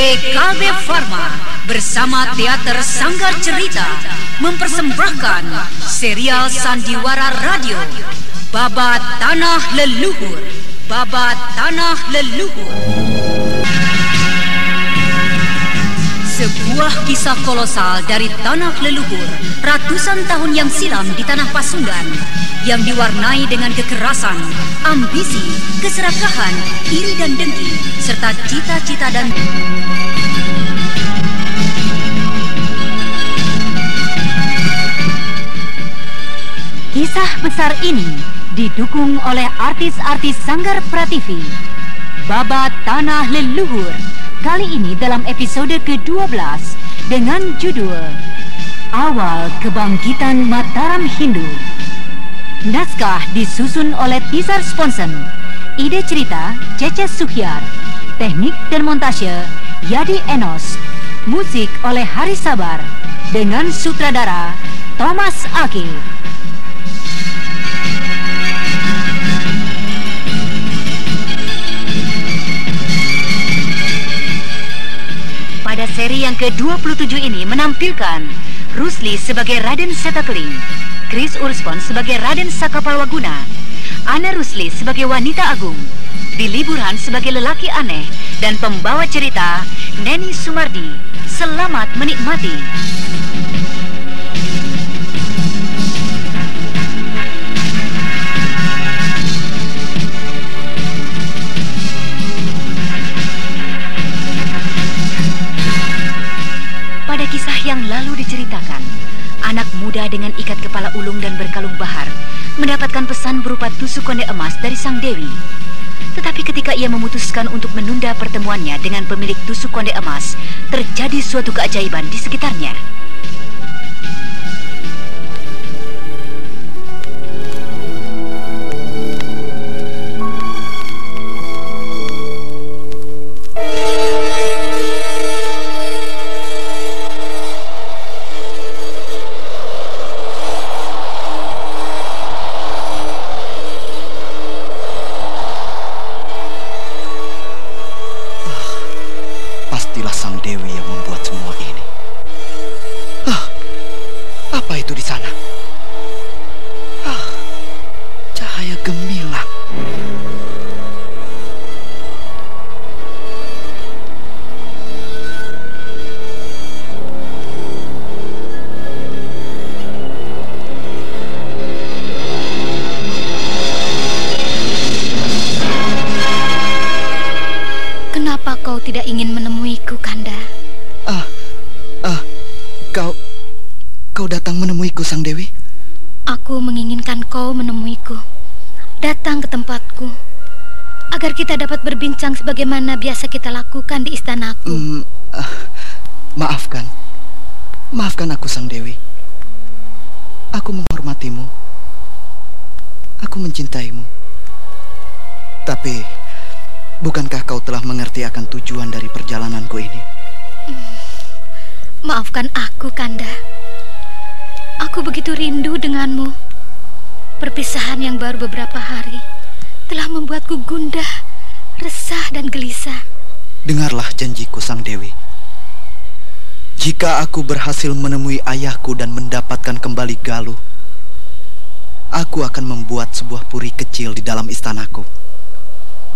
PKB Pharma bersama Teater Sanggar Cerita mempersembahkan serial Sandiwara Radio Babat Tanah Leluhur. Babat Tanah Leluhur. Sebuah kisah kolosal dari tanah leluhur ratusan tahun yang silam di tanah Pasundan yang diwarnai dengan kekerasan, ambisi, keserakahan, iri dan dengki, serta cita-cita dan... Kisah besar ini didukung oleh artis-artis Sanggar Prativi. Babat Tanah Leluhur Kali ini dalam episode ke-12 dengan judul Awal Kebangkitan Mataram Hindu. Naskah disusun oleh Tizar Sponsen. Ide cerita Cece Suhyar. Teknik dan montase Yadi Enos. Musik oleh Hari Sabar dengan sutradara Thomas Aki. Pada seri yang ke-27 ini menampilkan Rusli sebagai Raden Setakling, Chris Urspon sebagai Raden Sakapalwaguna, Ana Rusli sebagai wanita agung, Billy Burhan sebagai lelaki aneh, dan pembawa cerita Neni Sumardi. Selamat menikmati. Muda dengan ikat kepala ulung dan berkalung bahar mendapatkan pesan berupa tusuk konde emas dari sang dewi. Tetapi ketika ia memutuskan untuk menunda pertemuannya dengan pemilik tusuk konde emas, terjadi suatu keajaiban di sekitarnya. Datang menemuiku sang dewi? Aku menginginkan kau menemuiku. Datang ke tempatku. Agar kita dapat berbincang sebagaimana biasa kita lakukan di istanaku. Hmm, ah, maafkan, maafkan aku sang dewi. Aku menghormatimu. Aku mencintaimu. Tapi, bukankah kau telah mengerti akan tujuan dari perjalananku ini? Maafkan aku, Kanda. Aku begitu rindu denganmu. Perpisahan yang baru beberapa hari telah membuatku gundah, resah, dan gelisah. Dengarlah janjiku sang dewi. Jika aku berhasil menemui ayahku dan mendapatkan kembali Galuh, aku akan membuat sebuah puri kecil di dalam istanaku.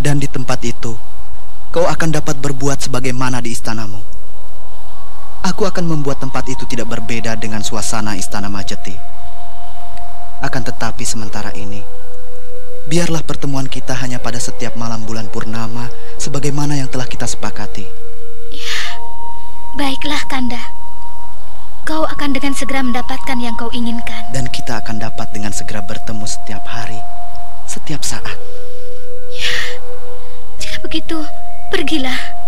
Dan di tempat itu, kau akan dapat berbuat sebagaimana di istanamu. Aku akan membuat tempat itu tidak berbeda dengan suasana istana Majeti. Akan tetapi sementara ini, biarlah pertemuan kita hanya pada setiap malam bulan purnama sebagaimana yang telah kita sepakati. Baiklah, Kanda. Kau akan dengan segera mendapatkan yang kau inginkan. Dan kita akan dapat dengan segera bertemu setiap hari, setiap saat. Jika begitu, pergilah.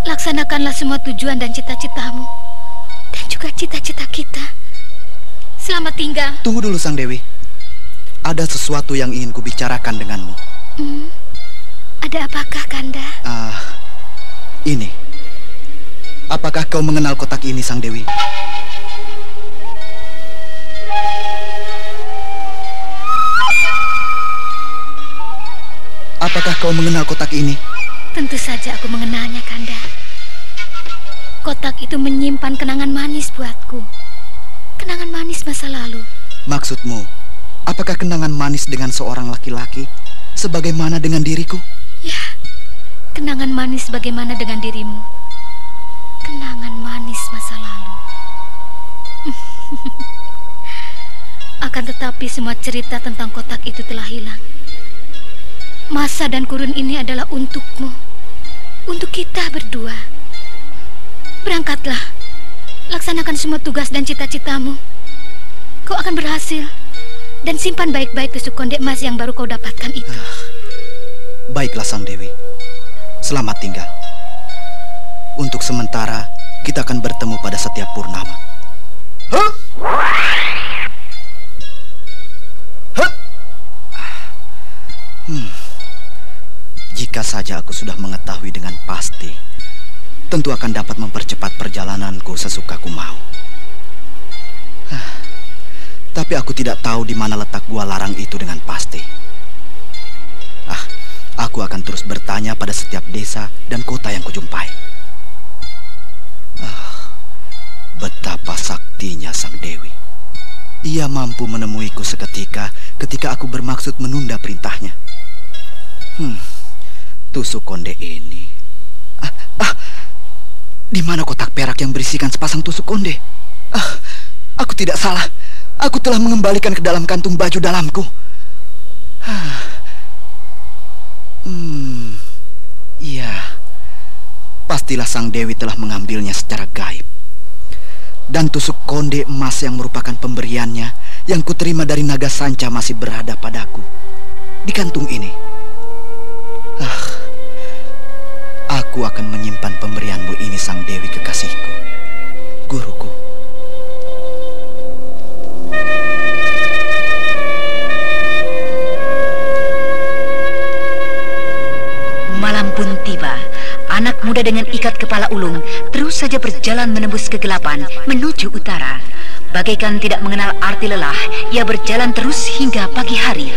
Laksanakanlah semua tujuan dan cita-citamu. Dan juga cita-cita kita. Selamat tinggal. Tunggu dulu Sang Dewi. Ada sesuatu yang ingin kubicarakan denganmu. Hmm, ada apakah, Kanda? Ah, ini. Apakah kau mengenal kotak ini, Sang Dewi? Apakah kau mengenal kotak ini? Tentu saja aku mengenalnya, Kanda. Kotak itu menyimpan kenangan manis buatku. Kenangan manis masa lalu. Maksudmu, apakah kenangan manis dengan seorang laki-laki sebagaimana dengan diriku? Ya, kenangan manis bagaimana dengan dirimu? Kenangan manis masa lalu. Akan tetapi semua cerita tentang kotak itu telah hilang. Masa dan kurun ini adalah untukmu. Untuk kita berdua. Berangkatlah. Laksanakan semua tugas dan cita-citamu. Kau akan berhasil. Dan simpan baik-baik tusuk konde emas yang baru kau dapatkan itu. Baiklah Sang Dewi. Selamat tinggal. Untuk sementara, kita akan bertemu pada setiap purnama. Huh? Huh? Hmm. Jika saja aku sudah mengetahui dengan pasti, tentu akan dapat mempercepat perjalananku sesukaku mau. Tapi aku tidak tahu di mana letak gua larang itu dengan pasti. Ah, aku akan terus bertanya pada setiap desa dan kota yang kujumpai. Ah, betapa saktinya Sang Dewi. Ia mampu menemuiku seketika ketika aku bermaksud menunda perintahnya. Hmm, tusuk konde ini. Ah, ah, di mana kotak perak yang berisikan sepasang tusuk konde? Ah, aku tidak salah. Aku telah mengembalikan ke dalam kantung baju dalamku. Hmm, iya. Pastilah sang Dewi telah mengambilnya secara gaib. Dan tusuk konde emas yang merupakan pemberiannya yang kuterima dari naga sanca masih berada padaku di kantung ini. Aku akan menyimpan pemberianmu ini sang Dewi kekasihku, guruku. Malam pun tiba. Anak muda dengan ikat kepala ulung terus saja berjalan menembus kegelapan menuju utara. Bagaikan tidak mengenal arti lelah, ia berjalan terus hingga pagi hari.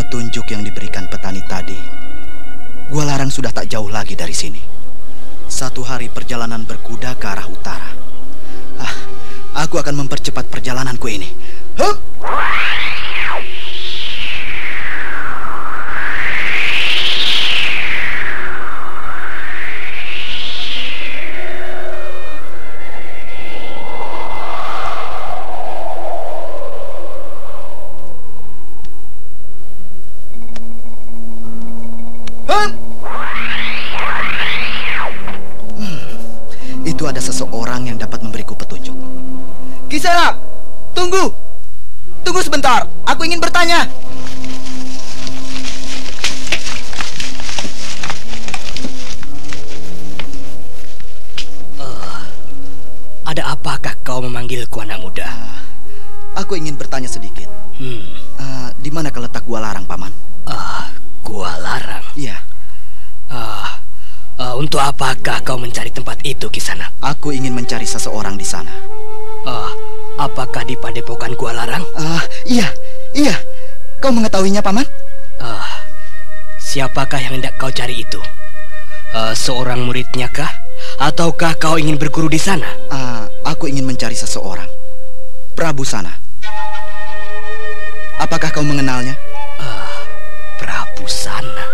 Petunjuk yang diberikan petani tadi, gua larang sudah tak jauh lagi dari sini. Satu hari perjalanan berkuda ke arah utara. Ah, aku akan mempercepat perjalananku ini. Hup! Tunggu. Tunggu sebentar, aku ingin bertanya. Ada apakah kau memanggilku anak muda? Ah, aku ingin bertanya sedikit. Hmm, Ah, di mana keletak gua larang, Paman? ah, gua larang. Iya, Ah, ah, untuk apakah kau mencari tempat itu, Kisana? aku ingin mencari seseorang di sana. Ah, apakah di padepokan gua larang? Ah, iya, iya. Kau mengetahuinya, Paman? Ah, siapakah yang hendak kau cari itu? Ah, seorang muridnya kah? Ataukah kau ingin berguru di sana? Ah, aku ingin mencari seseorang. Prabu sana. Apakah kau mengenalnya? Ah, Prabu Sana.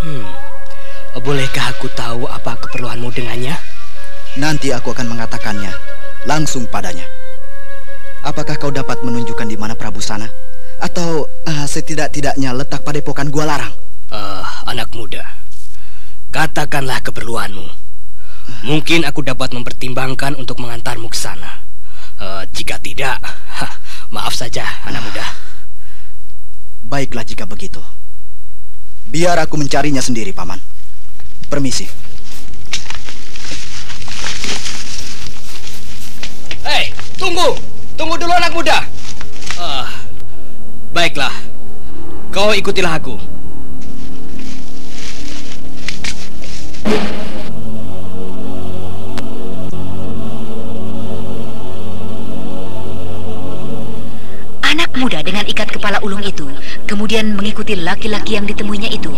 Hmm, bolehkah aku tahu apa keperluanmu dengannya? Nanti aku akan mengatakannya langsung padanya. Apakah kau dapat menunjukkan di mana Prabu sana? Atau ah, setidak-tidaknya letak padepokan gua larang? Ah, anak muda, katakanlah keperluanmu. Mungkin aku dapat mempertimbangkan untuk mengantarmu ke sana. Eh, jika tidak, hah, maaf saja, anak muda. Baiklah jika begitu. Biar aku mencarinya sendiri, Paman. Permisi. Hei, tunggu! Tunggu dulu anak muda! Ah, baiklah, kau ikutilah aku. Anak muda dengan ikat kepala ulung itu kemudian mengikuti laki-laki yang ditemuinya itu.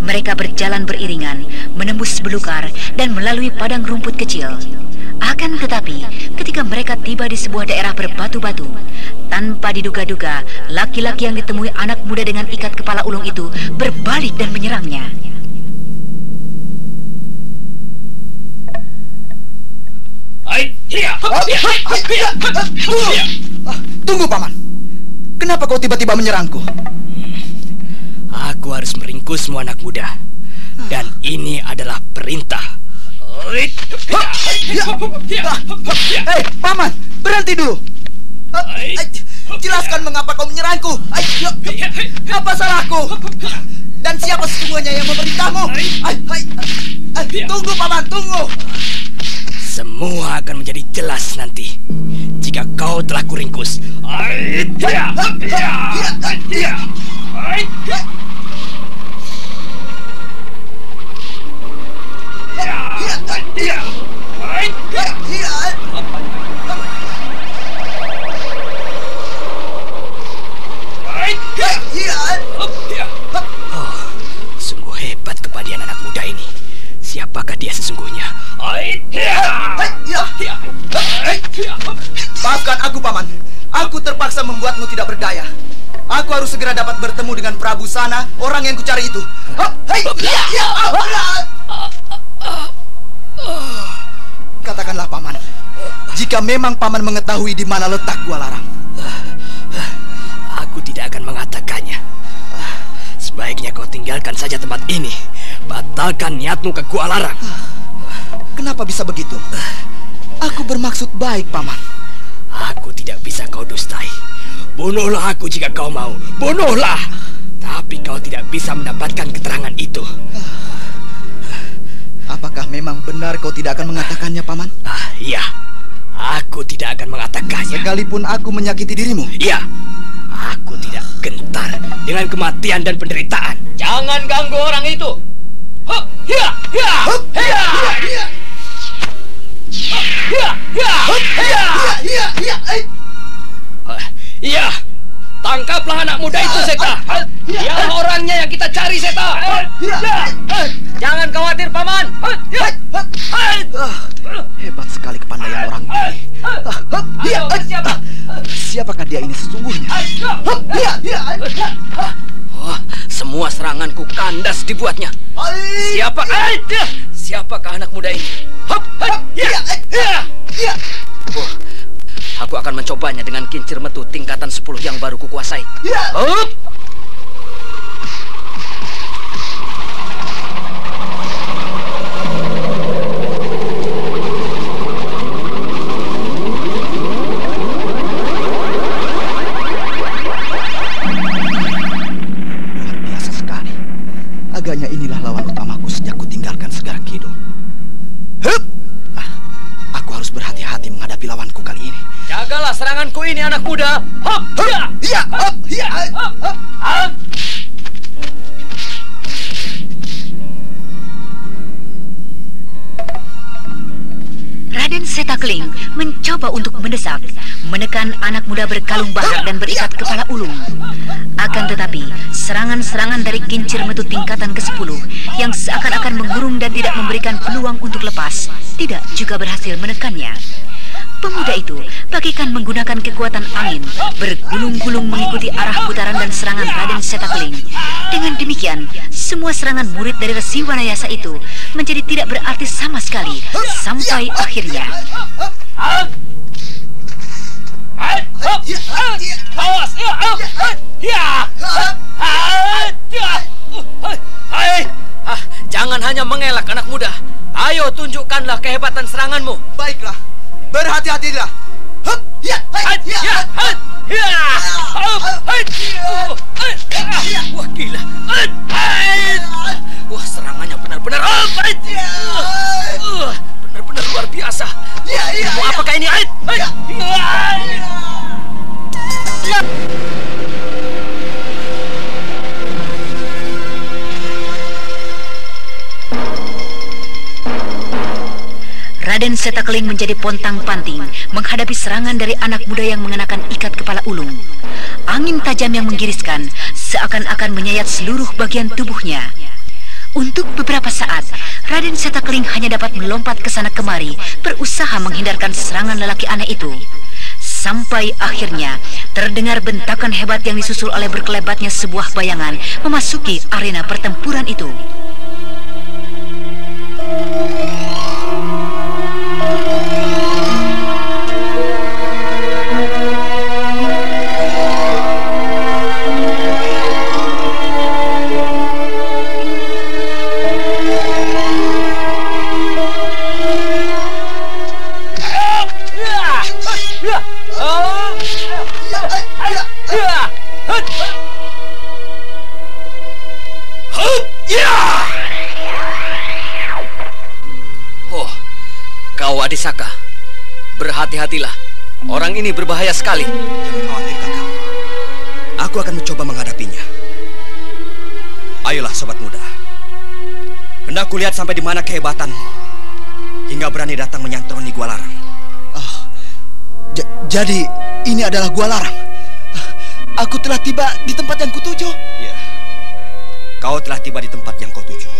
Mereka berjalan beriringan, menembus belukar, dan melalui padang rumput kecil. Akan tetapi, ketika mereka tiba di sebuah daerah berbatu-batu, tanpa diduga-duga, laki-laki yang ditemui anak muda dengan ikat kepala ulung itu berbalik dan menyerangnya. Tunggu, Paman. Kenapa kau tiba-tiba menyerangku? Aku harus meringkus semua anak muda. Dan ini adalah perintah. Hei, Paman, berhenti dulu. Jelaskan mengapa kau menyerangku. Apa salahku? Dan siapa sesungguhnya yang memerintahmu? Tunggu, Paman, tunggu. Semua akan menjadi jelas nanti jika kau telah kuringkus. Oh, muda ini. Siapakah dia sesungguhnya? Maafkan aku, Paman. Aku terpaksa membuatmu tidak berdaya. Aku harus segera dapat bertemu dengan Prabu Sana, orang yang kucari itu. Katakanlah, Paman. Jika memang Paman mengetahui di mana letak Gua Larang. Sebaiknya kau tinggalkan saja tempat ini. Batalkan niatmu ke Gua Larang. Kenapa bisa begitu? Aku bermaksud baik, Paman. Aku tidak bisa kau dustai. Bunuhlah aku jika kau mau. Bunuhlah. Tapi kau tidak bisa mendapatkan keterangan itu. Apakah memang benar kau tidak akan mengatakannya, Paman? Ah, iya. Aku tidak akan mengatakannya. Sekalipun aku menyakiti dirimu. Iya. Aku tidak gentar dengan kematian dan penderitaan. Jangan ganggu orang itu. Hup, Hup. Ah, Iya. Tangkaplah anak muda itu, Seta. Dia orangnya yang kita cari, Seta. Jangan khawatir, Paman. Hebat sekali kepandaian orang ini. Ah, ya, eh. siapa? Siapakah dia ini sesungguhnya? Ya, ya, Oh, semua seranganku kandas dibuatnya. Siapa? Siapakah anak muda ini? Hop, hop, ya, ya. Ya. Oh, aku akan mencobanya dengan kincir metu tingkatan 10 yang baru kukuasai. Ya. Hop. Jagalah seranganku ini anak muda. Hop, ya. Ya, hup, ya. Hop. Raden Setakling mencoba untuk mendesak, menekan anak muda berkalung bahar dan berikat kepala ulung. Akan tetapi, serangan-serangan dari kincir metu tingkatan ke-10 yang seakan-akan mengurung dan tidak memberikan peluang untuk lepas, tidak juga berhasil menekannya. Pemuda itu bagaikan menggunakan kekuatan angin, bergulung-gulung mengikuti arah putaran dan serangan Raden Setakling. Dengan demikian, semua serangan murid dari Resi Wanayasa itu menjadi tidak berarti sama sekali sampai akhirnya. Hai. Ah, jangan hanya mengelak anak muda. Ayo tunjukkanlah kehebatan seranganmu. Baiklah, berhati-hatilah. Hup, ya, hai, Hai, ya, ya, hai, ya. Hop, hai. Hai, ya. Wah gila. Hai. Wah serangannya benar-benar. Hai. Uh, Benar-benar luar biasa. Ya, ya, Ilmu ya. apakah ini? Hai, hai. Ya. Ya. Raden Setakling menjadi pontang-panting menghadapi serangan dari anak muda yang mengenakan ikat kepala ulung. Angin tajam yang menggiriskan seakan-akan menyayat seluruh bagian tubuhnya. Untuk beberapa saat, Raden Setakling hanya dapat melompat ke sana kemari, berusaha menghindarkan serangan lelaki aneh itu. Sampai akhirnya terdengar bentakan hebat yang disusul oleh berkelebatnya sebuah bayangan memasuki arena pertempuran itu. Adisaka. Berhati-hatilah. Orang ini berbahaya sekali. Jangan khawatir, kakak. Aku akan mencoba menghadapinya. Ayolah, sobat muda. Hendak kulihat sampai di mana kehebatanmu. Hingga berani datang menyantroni gua larang. Oh, jadi ini adalah gua larang. Aku telah tiba di tempat yang kutuju. Ya, kau telah tiba di tempat yang kau tuju.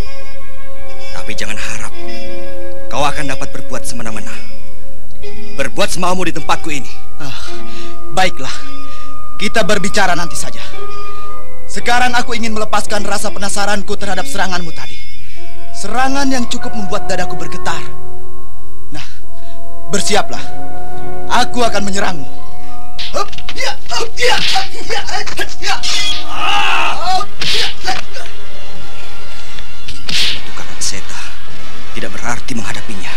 Tapi jangan harap kau akan dapat berbuat semena-mena. Berbuat semaumu di tempatku ini. Ah, baiklah, kita berbicara nanti saja. Sekarang aku ingin melepaskan rasa penasaranku terhadap seranganmu tadi. Serangan yang cukup membuat dadaku bergetar. Nah, bersiaplah. Aku akan menyerangmu. Hup, ya, hup, ya, hup, ya, ya. Ah, hup, ya, ya. Tukang Seta tidak berarti menghadapinya.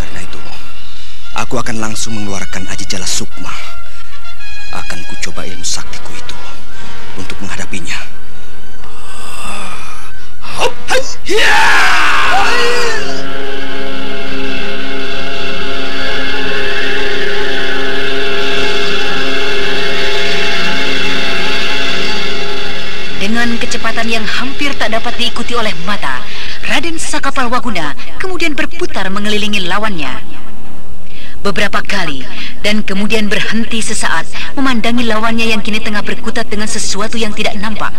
Karena itu, aku akan langsung mengeluarkan Aji Jala Sukma. Akan kucoba ilmu saktiku itu untuk menghadapinya. Ya! Dengan kecepatan yang hampir tak dapat diikuti oleh mata, Raden Sakapal Waguna kemudian berputar mengelilingi lawannya. Beberapa kali dan kemudian berhenti sesaat memandangi lawannya yang kini tengah berkutat dengan sesuatu yang tidak nampak.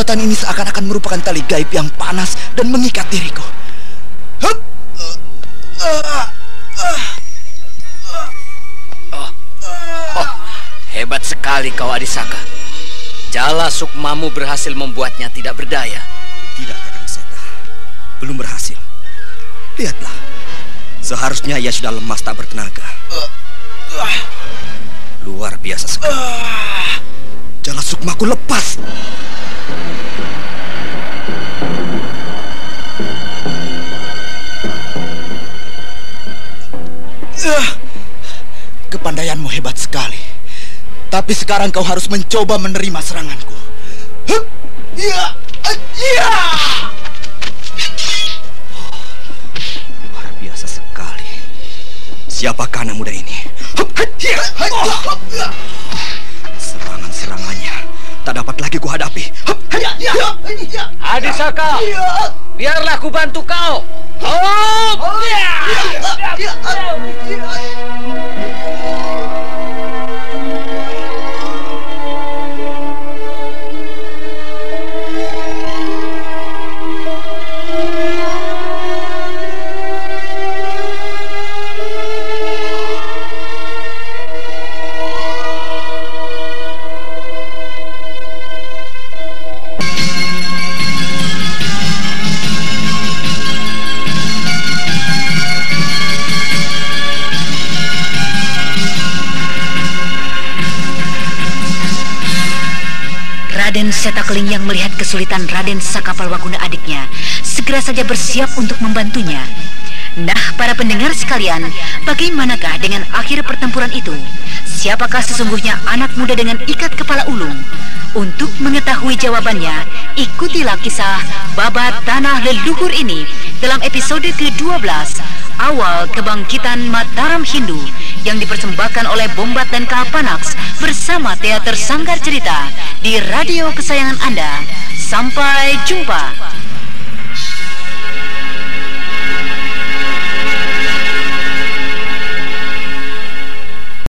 Kekuatan ini seakan-akan merupakan tali gaib yang panas dan mengikat diriku. Hup! Oh, oh, hebat sekali kau Adisaka. Jala Sukmamu berhasil membuatnya tidak berdaya. Tidak, Kakang Seta. Belum berhasil. Lihatlah. Seharusnya ia sudah lemas tak bertenaga. Luar biasa sekali. Jala Sukmaku lepas. Tapi sekarang kau harus mencoba menerima seranganku. Hup! Ya! Ya! Luar biasa sekali. Siapakah anak muda ini? Oh! Serangan-serangannya tak dapat lagi kuhadapi. Ya! Ya! Adisaka, biarlah ku bantu kau. Oh, Ya! Ya! Ya! Kesulitan Raden Sakapalwaguna adiknya segera saja bersiap untuk membantunya. Nah, para pendengar sekalian, bagaimanakah dengan akhir pertempuran itu? Siapakah sesungguhnya anak muda dengan ikat kepala ulung? Untuk mengetahui jawabannya, ikutilah kisah Babat Tanah Leluhur ini dalam episode ke-12 Awal Kebangkitan Mataram Hindu yang dipersembahkan oleh Bombat dan Kalpanax bersama Teater Sanggar Cerita di radio kesayangan Anda. Sampai jumpa.